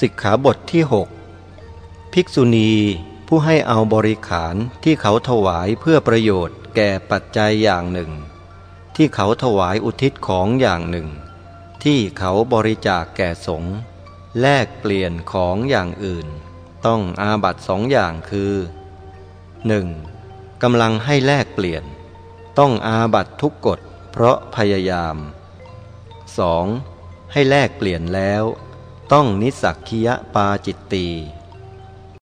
สิกขาบทที่ 6 ภิกษุณีผู้ให้เอาบริขารที่เขาถวายเพื่อประโยชน์แก่ปัจจัยอย่างหนึ่ง ที่เขาถวายอุทิศของอย่างหนึ่ง ที่เขาบริจาคแก่สงฆ์แลกเปลี่ยนของอย่างอื่น ต้องอาบัตสองอย่างคือ 1. กำลังให้แลกเปลี่ยน ต้องอาบัตทุกกฎเพราะพยายาม 2. ให้แลกเปลี่ยนแล้ว ต้องนิสักคียปาจิตตี